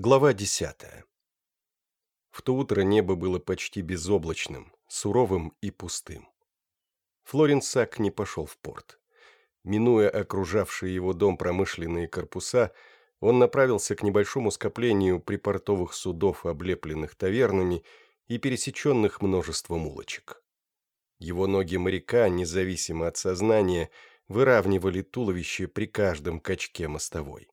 Глава десятая. В то утро небо было почти безоблачным, суровым и пустым. Флорин Сак не пошел в порт. Минуя окружавшие его дом промышленные корпуса, он направился к небольшому скоплению припортовых судов, облепленных тавернами и пересеченных множеством улочек. Его ноги моряка, независимо от сознания, выравнивали туловище при каждом качке мостовой.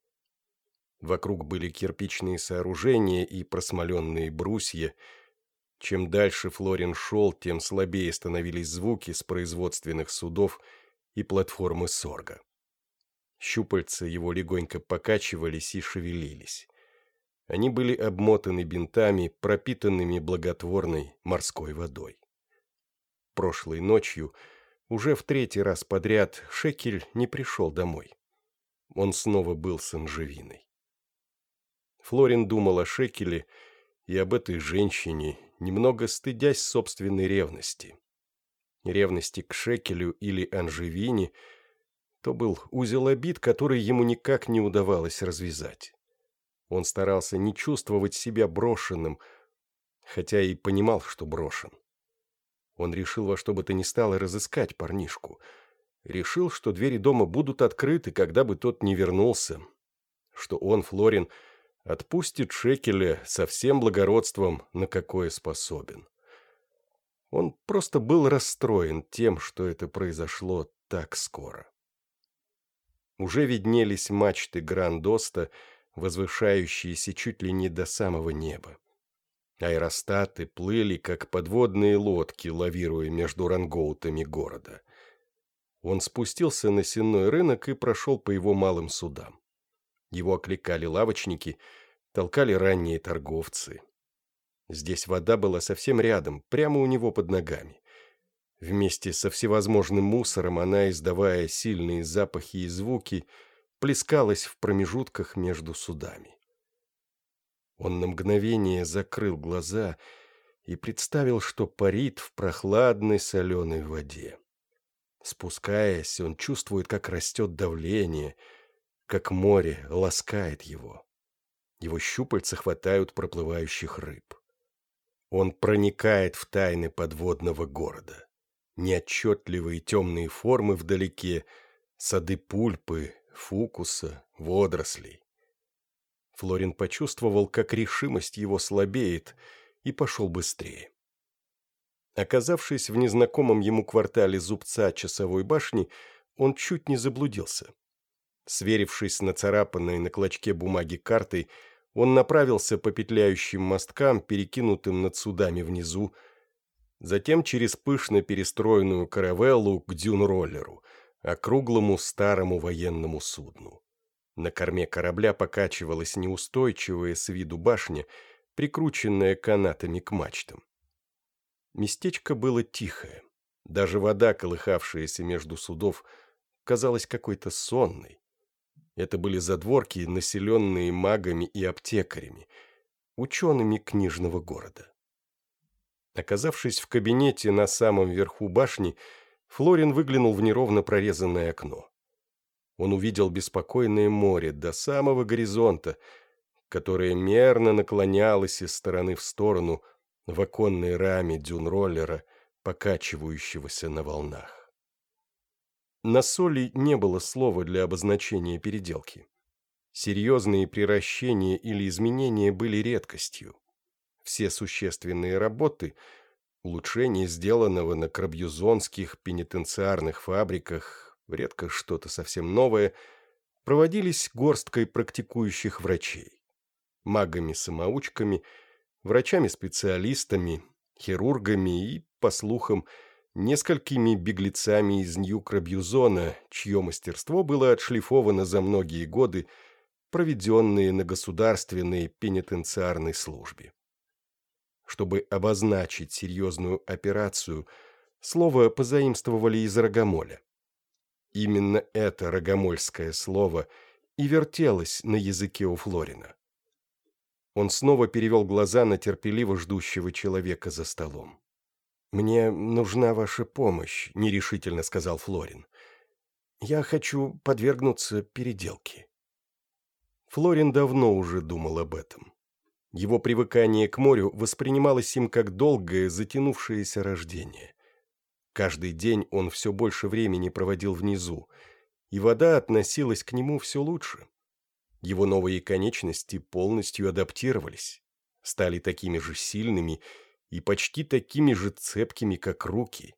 Вокруг были кирпичные сооружения и просмоленные брусья. Чем дальше Флорин шел, тем слабее становились звуки с производственных судов и платформы сорга. Щупальца его легонько покачивались и шевелились. Они были обмотаны бинтами, пропитанными благотворной морской водой. Прошлой ночью, уже в третий раз подряд, Шекель не пришел домой. Он снова был с Анжевиной. Флорин думал о Шекеле и об этой женщине, немного стыдясь собственной ревности. Ревности к Шекелю или Анжевине то был узел обид, который ему никак не удавалось развязать. Он старался не чувствовать себя брошенным, хотя и понимал, что брошен. Он решил во что бы то ни стало разыскать парнишку. Решил, что двери дома будут открыты, когда бы тот не вернулся. Что он, Флорин, отпустит Шекеля со всем благородством, на какое способен. Он просто был расстроен тем, что это произошло так скоро. Уже виднелись мачты Грандоста, возвышающиеся чуть ли не до самого неба. Аэростаты плыли, как подводные лодки, лавируя между рангоутами города. Он спустился на сенной рынок и прошел по его малым судам. Его окликали лавочники, толкали ранние торговцы. Здесь вода была совсем рядом, прямо у него под ногами. Вместе со всевозможным мусором она, издавая сильные запахи и звуки, плескалась в промежутках между судами. Он на мгновение закрыл глаза и представил, что парит в прохладной соленой воде. Спускаясь, он чувствует, как растет давление — как море ласкает его. Его щупальца хватают проплывающих рыб. Он проникает в тайны подводного города. Неотчетливые темные формы вдалеке, сады пульпы, фукуса, водорослей. Флорин почувствовал, как решимость его слабеет, и пошел быстрее. Оказавшись в незнакомом ему квартале зубца часовой башни, он чуть не заблудился. Сверившись с нацарапанной на клочке бумаги картой, он направился по петляющим мосткам, перекинутым над судами внизу, затем через пышно перестроенную каравеллу к дюн-роллеру, округлому старому военному судну. На корме корабля покачивалась неустойчивая с виду башня, прикрученная канатами к мачтам. Местечко было тихое. Даже вода, колыхавшаяся между судов, казалась какой-то сонной. Это были задворки, населенные магами и аптекарями, учеными книжного города. Оказавшись в кабинете на самом верху башни, Флорин выглянул в неровно прорезанное окно. Он увидел беспокойное море до самого горизонта, которое мерно наклонялось из стороны в сторону в оконной раме дюнроллера, покачивающегося на волнах. На соли не было слова для обозначения переделки. Серьезные приращения или изменения были редкостью. Все существенные работы, улучшения сделанного на крабьюзонских пенитенциарных фабриках, редко что-то совсем новое, проводились горсткой практикующих врачей. Магами-самоучками, врачами-специалистами, хирургами и, по слухам, несколькими беглецами из Нью-Крабьюзона, чье мастерство было отшлифовано за многие годы, проведенные на государственной пенитенциарной службе. Чтобы обозначить серьезную операцию, слово позаимствовали из рогомоля. Именно это рогомольское слово и вертелось на языке у Флорина. Он снова перевел глаза на терпеливо ждущего человека за столом. «Мне нужна ваша помощь», — нерешительно сказал Флорин. «Я хочу подвергнуться переделке». Флорин давно уже думал об этом. Его привыкание к морю воспринималось им как долгое, затянувшееся рождение. Каждый день он все больше времени проводил внизу, и вода относилась к нему все лучше. Его новые конечности полностью адаптировались, стали такими же сильными и почти такими же цепкими, как руки.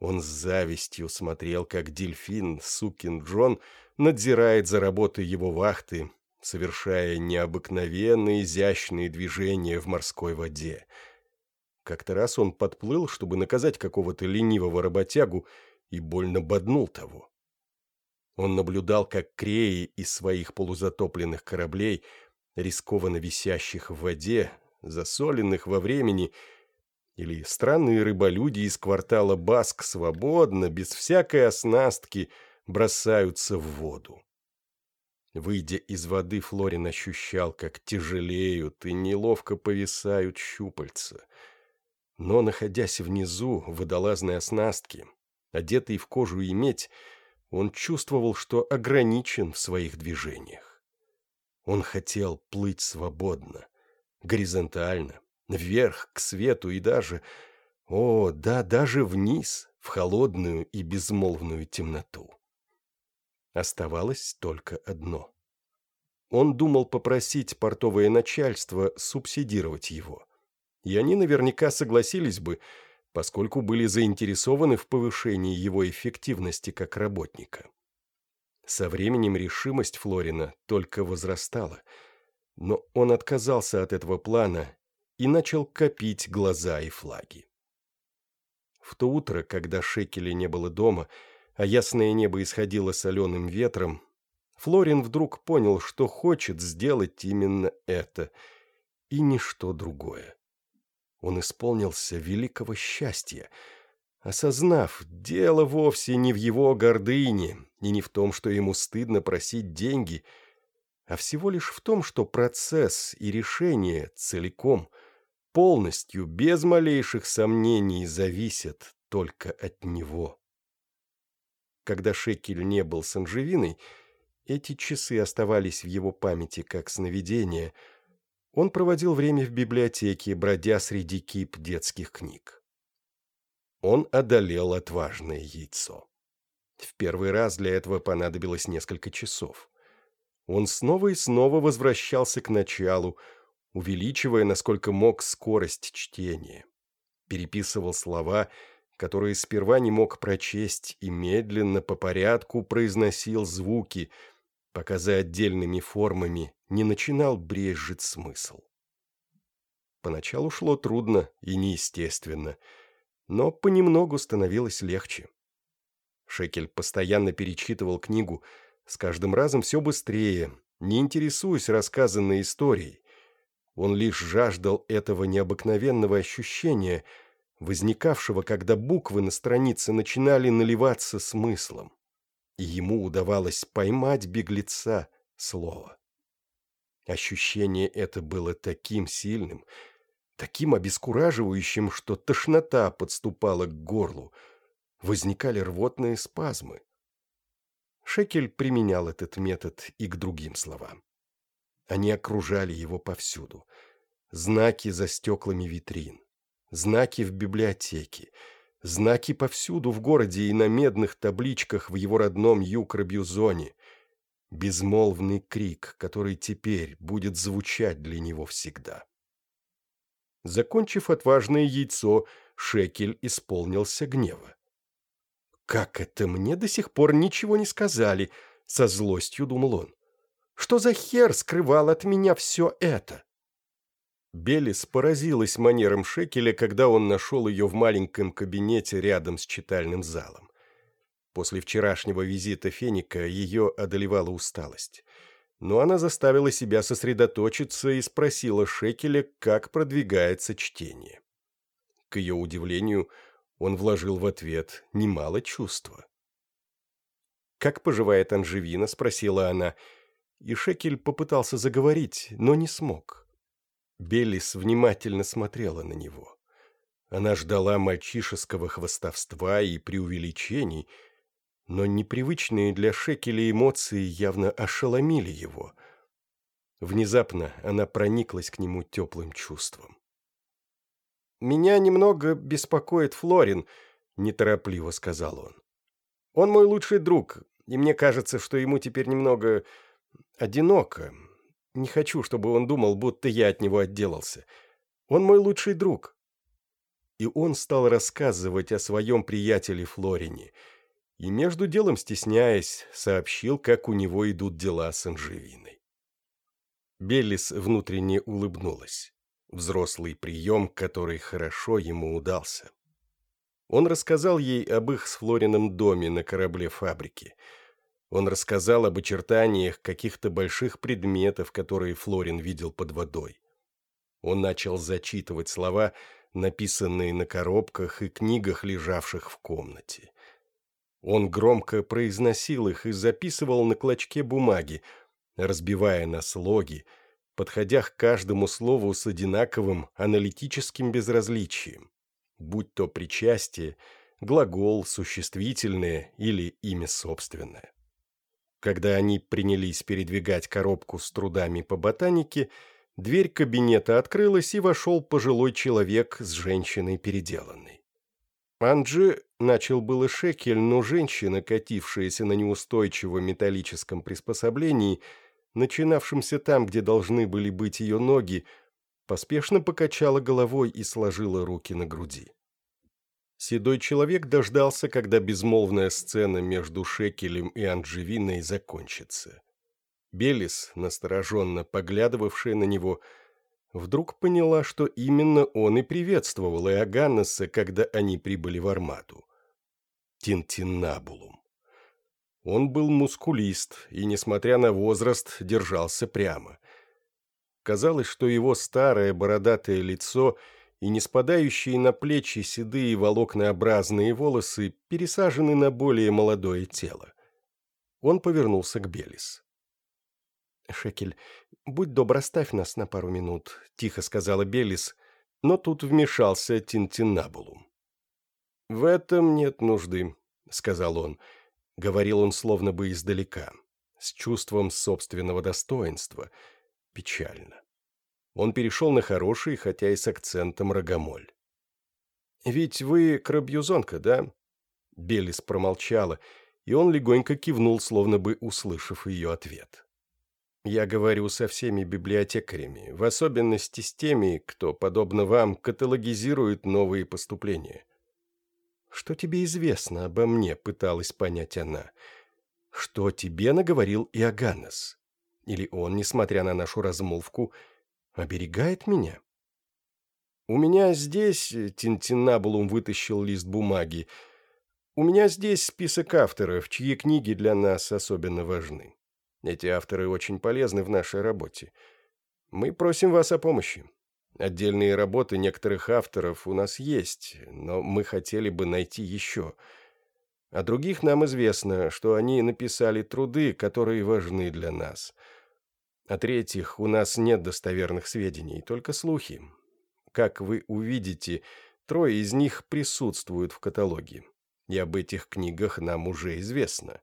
Он с завистью смотрел, как дельфин, сукин Джон, надзирает за работой его вахты, совершая необыкновенно изящные движения в морской воде. Как-то раз он подплыл, чтобы наказать какого-то ленивого работягу, и больно боднул того. Он наблюдал, как креи из своих полузатопленных кораблей, рискованно висящих в воде, засоленных во времени, или странные рыболюди из квартала Баск свободно, без всякой оснастки, бросаются в воду. Выйдя из воды, Флорин ощущал, как тяжелеют и неловко повисают щупальца. Но, находясь внизу, в водолазной оснастке, одетый в кожу и медь, он чувствовал, что ограничен в своих движениях. Он хотел плыть свободно, горизонтально, вверх, к свету и даже, о, да, даже вниз, в холодную и безмолвную темноту. Оставалось только одно. Он думал попросить портовое начальство субсидировать его. И они наверняка согласились бы, поскольку были заинтересованы в повышении его эффективности как работника. Со временем решимость Флорина только возрастала, но он отказался от этого плана и начал копить глаза и флаги. В то утро, когда Шекеля не было дома, а ясное небо исходило соленым ветром, Флорин вдруг понял, что хочет сделать именно это и ничто другое. Он исполнился великого счастья, осознав, дело вовсе не в его гордыне и не в том, что ему стыдно просить деньги, а всего лишь в том, что процесс и решение целиком, полностью, без малейших сомнений зависят только от него. Когда Шекель не был с Анжевиной, эти часы оставались в его памяти как сновидение. Он проводил время в библиотеке, бродя среди кип детских книг. Он одолел отважное яйцо. В первый раз для этого понадобилось несколько часов. Он снова и снова возвращался к началу, увеличивая, насколько мог, скорость чтения. Переписывал слова которые сперва не мог прочесть и медленно по порядку произносил звуки, пока за отдельными формами не начинал брезжить смысл. Поначалу шло трудно и неестественно, но понемногу становилось легче. Шекель постоянно перечитывал книгу, с каждым разом все быстрее, не интересуясь рассказанной историей. Он лишь жаждал этого необыкновенного ощущения – возникавшего, когда буквы на странице начинали наливаться смыслом, и ему удавалось поймать беглеца слова. Ощущение это было таким сильным, таким обескураживающим, что тошнота подступала к горлу, возникали рвотные спазмы. Шекель применял этот метод и к другим словам. Они окружали его повсюду. Знаки за стеклами витрин, знаки в библиотеке, знаки повсюду в городе и на медных табличках в его родном Юкробюзоне, безмолвный крик, который теперь будет звучать для него всегда. Закончив отважное яйцо, Шекель исполнился гнева. «Как это мне до сих пор ничего не сказали?» — со злостью думал он. «Что за хер скрывал от меня все это?» Белис поразилась манерам Шекеля, когда он нашел ее в маленьком кабинете рядом с читальным залом. После вчерашнего визита Феника ее одолевала усталость. Но она заставила себя сосредоточиться и спросила Шекеля, как продвигается чтение. К ее удивлению, он вложил в ответ немало чувства. «Как поживает Анжевина?» — спросила она, и Шекель попытался заговорить, но не смог. Беллис внимательно смотрела на него. Она ждала мальчишеского хвостовства и преувеличений, но непривычные для Шекеля эмоции явно ошеломили его. Внезапно она прониклась к нему теплым чувством. «Меня немного беспокоит Флорин», — неторопливо сказал он. «Он мой лучший друг, и мне кажется, что ему теперь немного одиноко. Не хочу, чтобы он думал, будто я от него отделался. Он мой лучший друг». И он стал рассказывать о своем приятеле Флорине, и между делом стесняясь, сообщил, как у него идут дела с Анжевиной. Беллис внутренне улыбнулась. Взрослый прием, который хорошо ему удался. Он рассказал ей об их с Флорином доме на корабле фабрики. Он рассказал об очертаниях каких-то больших предметов, которые Флорин видел под водой. Он начал зачитывать слова, написанные на коробках и книгах, лежавших в комнате. Он громко произносил их и записывал на клочке бумаги, разбивая на слоги, подходя к каждому слову с одинаковым аналитическим безразличием, будь то причастие, глагол, существительное или имя собственное. Когда они принялись передвигать коробку с трудами по ботанике, дверь кабинета открылась, и вошел пожилой человек с женщиной переделанной. Анджи начал было шекель, но женщина, катившаяся на неустойчивом металлическом приспособлении, начинавшемся там, где должны были быть ее ноги, поспешно покачала головой и сложила руки на груди. Седой человек дождался, когда безмолвная сцена между Шекелем и Анджевиной закончится. Белис, настороженно поглядывавшая на него, вдруг поняла, что именно он и приветствовал Иоганнеса, когда они прибыли в Армату. Тинтинабулум. Он был мускулист и, несмотря на возраст, держался прямо. Казалось, что его старое бородатое лицо и не спадающие на плечи седые волокнообразные волосы пересажены на более молодое тело. Он повернулся к Белис. «Шекель, будь добр, оставь нас на пару минут», — тихо сказала Белис, но тут вмешался Тинтинабулум. «В этом нет нужды», — сказал он, — Говорил он словно бы издалека, с чувством собственного достоинства, печально. Он перешел на хороший, хотя и с акцентом рогомоль. «Ведь вы крабьюзонка, да?» Белис промолчала, и он легонько кивнул, словно бы услышав ее ответ. «Я говорю со всеми библиотекарями, в особенности с теми, кто, подобно вам, каталогизирует новые поступления. «Что тебе известно обо мне?» — пыталась понять она. «Что тебе наговорил Иоганнес? Или он, несмотря на нашу размолвку, оберегает меня?» «У меня здесь...» — Тинтинабулум вытащил лист бумаги. «У меня здесь список авторов, чьи книги для нас особенно важны. Эти авторы очень полезны в нашей работе. Мы просим вас о помощи. Отдельные работы некоторых авторов у нас есть, но мы хотели бы найти еще. О других нам известно, что они написали труды, которые важны для нас. О третьих у нас нет достоверных сведений, только слухи. Как вы увидите, трое из них присутствуют в каталоге. И об этих книгах нам уже известно.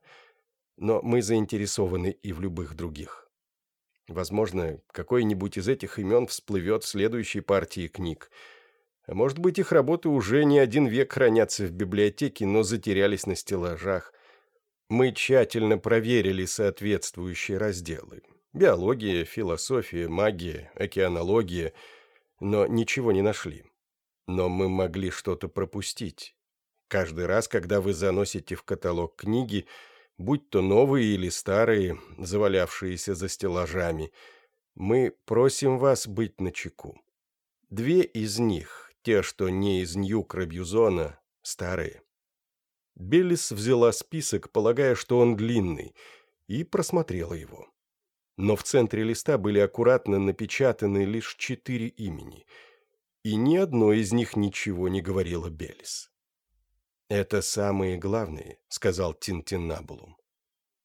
Но мы заинтересованы и в любых других. Возможно, какой-нибудь из этих имен всплывет в следующей партии книг. А может быть, их работы уже не один век хранятся в библиотеке, но затерялись на стеллажах. Мы тщательно проверили соответствующие разделы. Биология, философия, магия, океанология, но ничего не нашли. Но мы могли что-то пропустить. Каждый раз, когда вы заносите в каталог книги, будь то новые или старые, завалявшиеся за стеллажами, мы просим вас быть начеку. Две из них, те, что не из Нью-Кробюзона, старые. Беллис взяла список, полагая, что он длинный, и просмотрела его. Но в центре листа были аккуратно напечатаны лишь четыре имени, и ни одно из них ничего не говорило Беллис. «Это самые главные», — сказал Тинтинабулум.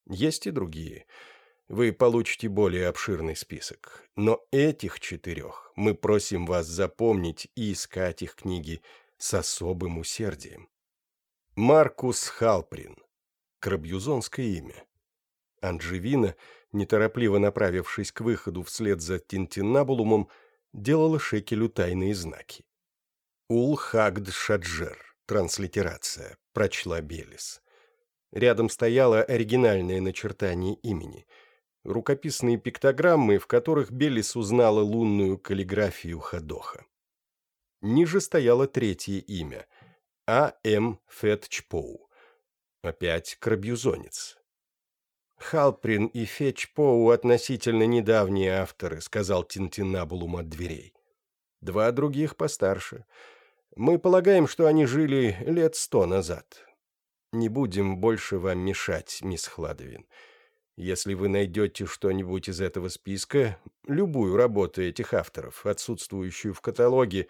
«Есть и другие. Вы получите более обширный список. Но этих четырех мы просим вас запомнить и искать их книги с особым усердием. Маркус Халприн. Крабьюзонское имя. Анджевина неторопливо направившись к выходу вслед за Тинтиннабулумом, делала Шекелю тайные знаки. «Ул-Хагд Шаджер», транслитерация, прочла Белис. Рядом стояло оригинальное начертание имени. Рукописные пиктограммы, в которых Белис узнала лунную каллиграфию Хадоха. Ниже стояло третье имя – А. М. Фетчпоу. Опять крабьюзонец. «Халприн и Фетчпоу относительно недавние авторы», — сказал Тинтинабулум от дверей. «Два других постарше. Мы полагаем, что они жили лет сто назад. Не будем больше вам мешать, мисс Хладовин. Если вы найдете что-нибудь из этого списка, любую работу этих авторов, отсутствующую в каталоге,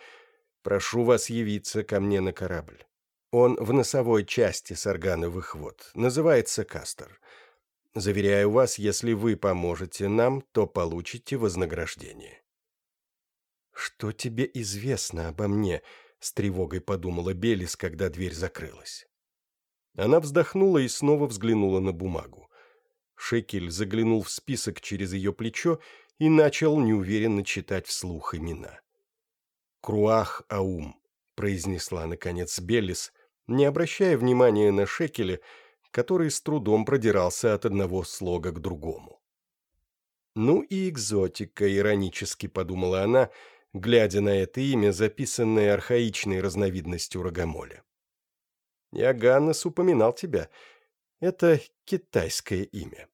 прошу вас явиться ко мне на корабль. Он в носовой части саргановых вод, называется Кастер. Заверяю вас, если вы поможете нам, то получите вознаграждение». «Что тебе известно обо мне?» — с тревогой подумала Белис, когда дверь закрылась. Она вздохнула и снова взглянула на бумагу. Шекель заглянул в список через ее плечо и начал неуверенно читать вслух имена. «Круах Аум», — произнесла, наконец, Белис, не обращая внимания на Шекеля, который с трудом продирался от одного слога к другому. «Ну и экзотика», — иронически подумала она, глядя на это имя, записанное архаичной разновидностью рогомоля. «Иоганнес упоминал тебя. Это китайское имя».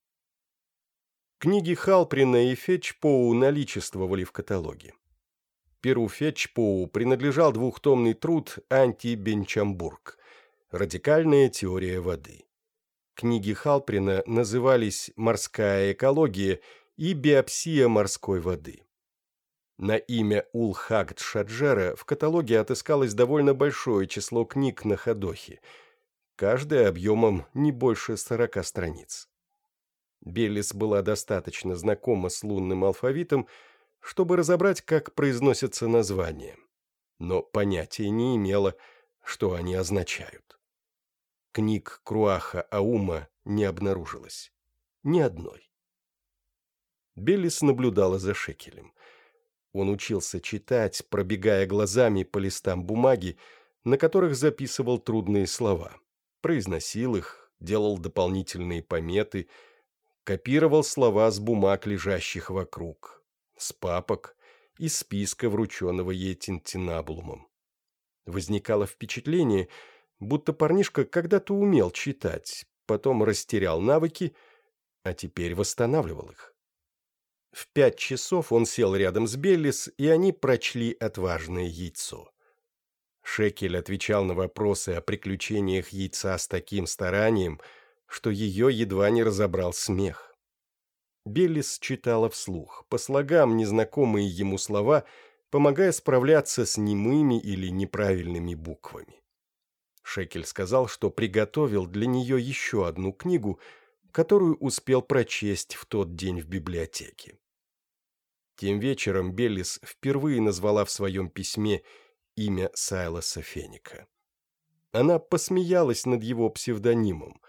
Книги Халприна и Фетчпоу наличествовали в каталоге. Перу Фетчпоу принадлежал двухтомный труд «Анти-Бенчамбург. Радикальная теория воды». Книги Халприна назывались «Морская экология» и «Биопсия морской воды». На имя Улхагд Шаджера в каталоге отыскалось довольно большое число книг на Ходохе, каждая объемом не больше сорока страниц. Беллис была достаточно знакома с лунным алфавитом, чтобы разобрать, как произносятся названия, но понятия не имела, что они означают. Книг Круаха Аума не обнаружилось. Ни одной. Беллис наблюдала за Шекелем. Он учился читать, пробегая глазами по листам бумаги, на которых записывал трудные слова. Произносил их, делал дополнительные пометы, копировал слова с бумаг, лежащих вокруг, с папок, из списка, врученного ей Тинтинабулумом. Возникало впечатление, будто парнишка когда-то умел читать, потом растерял навыки, а теперь восстанавливал их. В пять часов он сел рядом с Беллис, и они прочли отважное яйцо. Шекель отвечал на вопросы о приключениях яйца с таким старанием, что ее едва не разобрал смех. Беллис читала вслух, по слогам незнакомые ему слова, помогая справляться с немыми или неправильными буквами. Шекель сказал, что приготовил для нее еще одну книгу, которую успел прочесть в тот день в библиотеке. Тем вечером Беллис впервые назвала в своем письме имя Сайлоса Феника. Она посмеялась над его псевдонимом,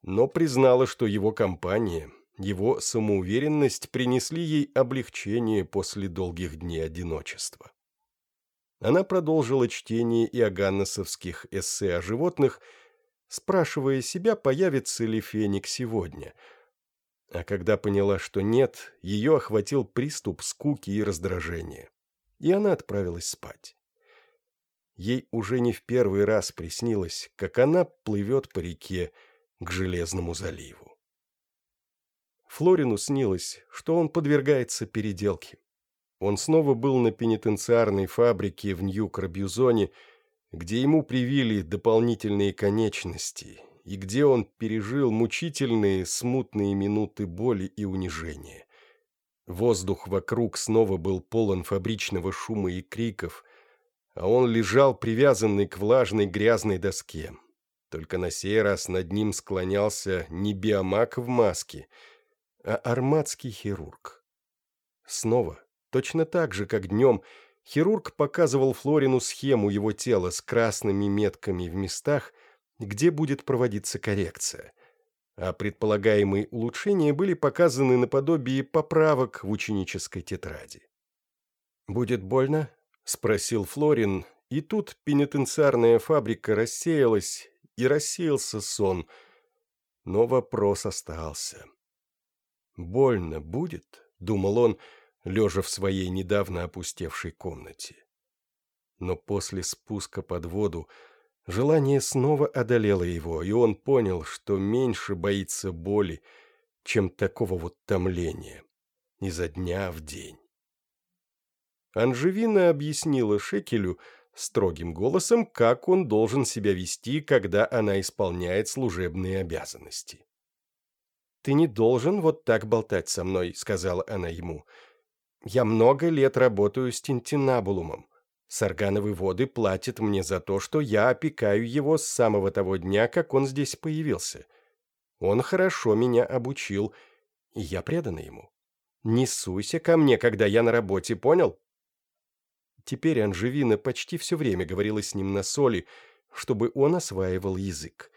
но признала, что его компания, его самоуверенность принесли ей облегчение после долгих дней одиночества. Она продолжила чтение иоганнесовских эссе о животных, спрашивая себя, появится ли феник сегодня. А когда поняла, что нет, ее охватил приступ скуки и раздражения, и она отправилась спать. Ей уже не в первый раз приснилось, как она плывет по реке к Железному заливу. Флорину снилось, что он подвергается переделке. Он снова был на пенитенциарной фабрике в Нью-Крабьюзоне, где ему привили дополнительные конечности и где он пережил мучительные, смутные минуты боли и унижения. Воздух вокруг снова был полон фабричного шума и криков, а он лежал привязанный к влажной грязной доске. Только на сей раз над ним склонялся не биомак в маске, а армадский хирург. Снова Точно так же, как днем, хирург показывал Флорину схему его тела с красными метками в местах, где будет проводиться коррекция. а предполагаемые улучшения были показаны наподобие поправок в ученической тетради. «Будет больно?» — спросил Флорин, и тут пенитенциарная фабрика рассеялась, и рассеялся сон. Но вопрос остался. «Больно будет?» — думал он, лежа в своей недавно опустевшей комнате. Но после спуска под воду желание снова одолело его, и он понял, что меньше боится боли, чем такого вот томления, изо дня в день. Анжевина объяснила Шекелю строгим голосом, как он должен себя вести, когда она исполняет служебные обязанности. «Ты не должен вот так болтать со мной», — сказала она ему. «Я много лет работаю с тинтинабулумом. Саргановые воды платят мне за то, что я опекаю его с самого того дня, как он здесь появился. Он хорошо меня обучил, и я предана ему. Не суйся ко мне, когда я на работе, понял?» Теперь Анжевина почти все время говорила с ним на соли, чтобы он осваивал язык.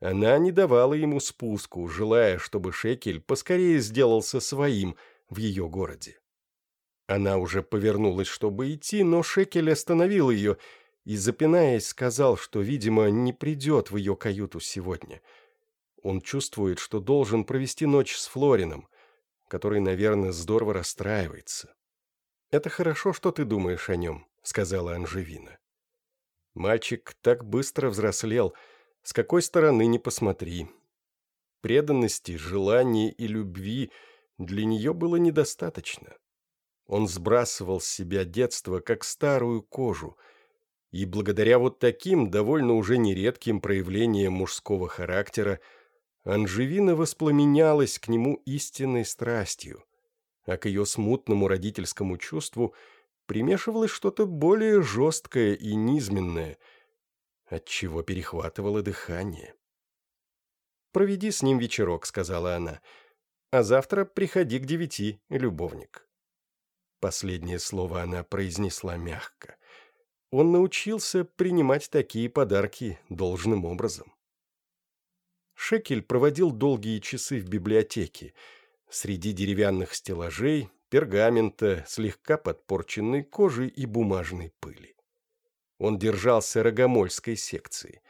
Она не давала ему спуску, желая, чтобы Шекель поскорее сделался своим в ее городе. Она уже повернулась, чтобы идти, но Шекель остановил ее и, запинаясь, сказал, что, видимо, не придет в ее каюту сегодня. Он чувствует, что должен провести ночь с Флорином, который, наверное, здорово расстраивается. «Это хорошо, что ты думаешь о нем», — сказала Анжевина. Мальчик так быстро взрослел, с какой стороны ни посмотри. Преданности, желания и любви для нее было недостаточно. Он сбрасывал с себя детство, как старую кожу, и благодаря вот таким, довольно уже нередким проявлениям мужского характера, Анжевина воспламенялась к нему истинной страстью — а к ее смутному родительскому чувству примешивалось что-то более жесткое и низменное, отчего перехватывало дыхание. «Проведи с ним вечерок», — сказала она, — «а завтра приходи к девяти, любовник». Последнее слово она произнесла мягко. Он научился принимать такие подарки должным образом. Шекель проводил долгие часы в библиотеке — Среди деревянных стеллажей, пергамента, слегка подпорченной кожи и бумажной пыли. Он держался рогомольской секции.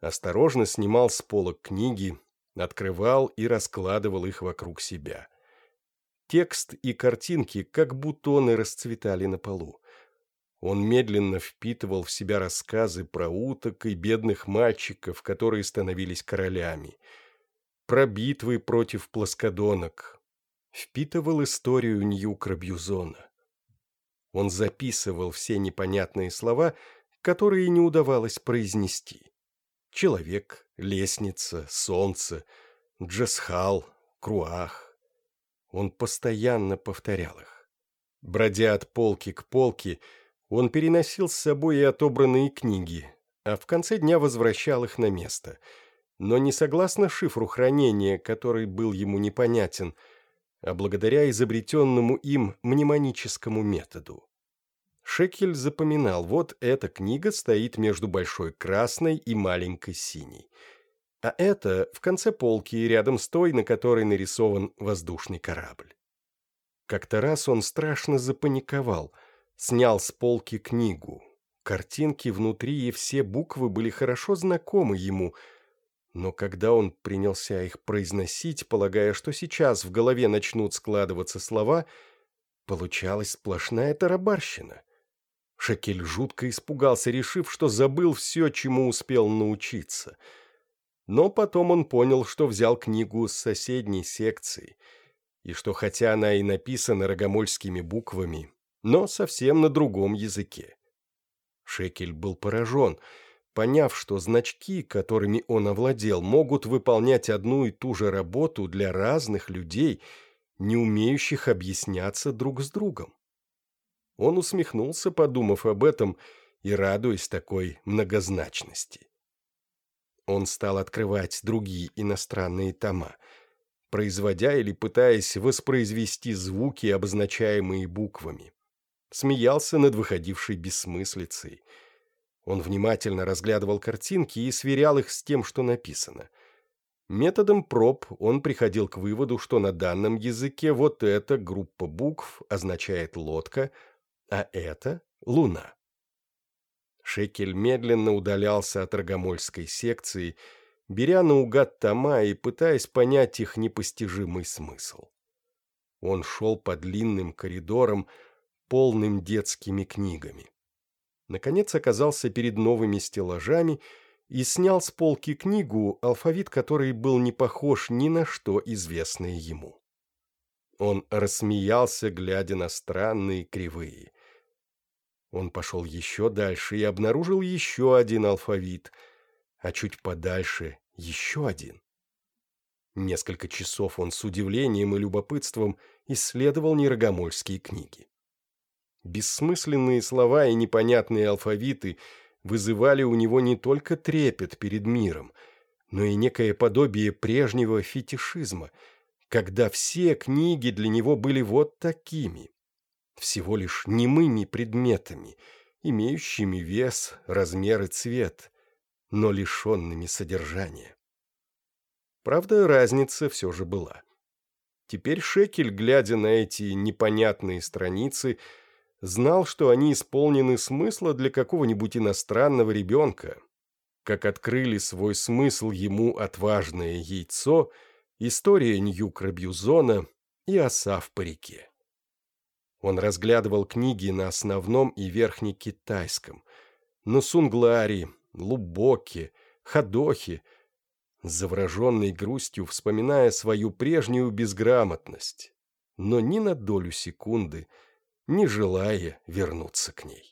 Осторожно снимал с полок книги, открывал и раскладывал их вокруг себя. Текст и картинки как бутоны расцветали на полу. Он медленно впитывал в себя рассказы про уток и бедных мальчиков, которые становились королями — про битвы против плоскодонок, впитывал историю Нью-Крабьюзона. Он записывал все непонятные слова, которые не удавалось произнести. Человек, лестница, солнце, джесхал, круах. Он постоянно повторял их. Бродя от полки к полке, он переносил с собой и отобранные книги, а в конце дня возвращал их на место — но не согласно шифру хранения, который был ему непонятен, а благодаря изобретенному им мнемоническому методу. Шекель запоминал, вот эта книга стоит между большой красной и маленькой синей. А это в конце полки, рядом с той, на которой нарисован воздушный корабль. Как-то раз он страшно запаниковал, снял с полки книгу. Картинки внутри и все буквы были хорошо знакомы ему — но когда он принялся их произносить, полагая, что сейчас в голове начнут складываться слова, получалась сплошная тарабарщина. Шакель жутко испугался, решив, что забыл все, чему успел научиться. Но потом он понял, что взял книгу с соседней секции, и что хотя она и написана рогомольскими буквами, но совсем на другом языке. Шекель был поражен — поняв, что значки, которыми он овладел, могут выполнять одну и ту же работу для разных людей, не умеющих объясняться друг с другом. Он усмехнулся, подумав об этом и радуясь такой многозначности. Он стал открывать другие иностранные тома, производя или пытаясь воспроизвести звуки, обозначаемые буквами. Смеялся над выходившей бессмыслицей – он внимательно разглядывал картинки и сверял их с тем, что написано. Методом проб он приходил к выводу, что на данном языке вот эта группа букв означает лодка, а это — луна. Шекель медленно удалялся от рогомольской секции, беря наугад тома и пытаясь понять их непостижимый смысл. Он шел по длинным коридорам, полным детскими книгами. Наконец оказался перед новыми стеллажами и снял с полки книгу, алфавит которой был не похож ни на что известное ему. Он рассмеялся, глядя на странные кривые. Он пошел еще дальше и обнаружил еще один алфавит, а чуть подальше еще один. Несколько часов он с удивлением и любопытством исследовал нерогомольские книги. Бессмысленные слова и непонятные алфавиты — вызывали у него не только трепет перед миром, но и некое подобие прежнего фетишизма, когда все книги для него были вот такими, всего лишь немыми предметами, имеющими вес, размер и цвет, но лишенными содержания. Правда, разница все же была. Теперь Шекель, глядя на эти непонятные страницы, знал, что они исполнены смысла для какого-нибудь иностранного ребенка, как открыли свой смысл ему отважное яйцо, история Ньюкра Бьюзона и оса в парике. Он разглядывал книги на основном и верхнекитайском, на сунглари, лубоке, ходохе, завраженной грустью вспоминая свою прежнюю безграмотность, но ни на долю секунды – не желая вернуться к ней.